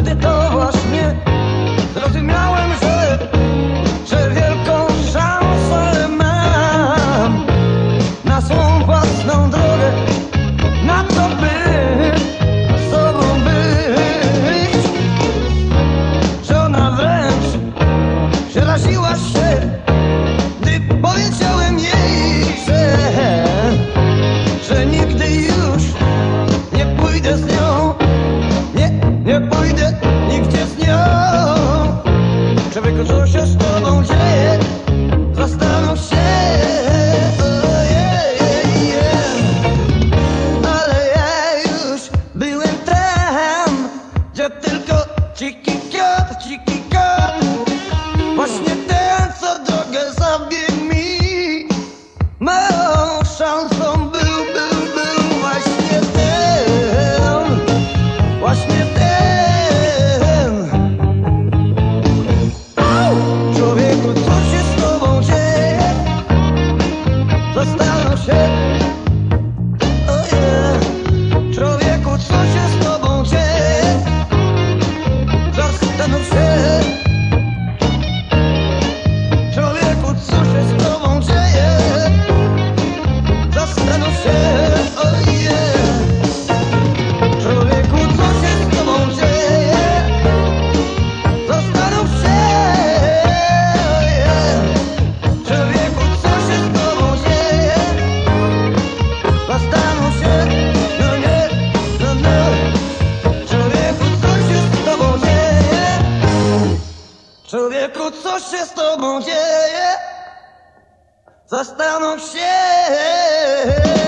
Wtedy to właśnie zrozumiałem, że, że wielką szansę mam na swą własną drogę, na to by sobą być. Żona wręcz przeraziła się, gdy powiedziałem jej, że, że nigdy już nie pójdę z nią. Nie, nie pójdę Człowieku, co się z tobą? Człowieku, co się z tobą dzieje? Zastanów się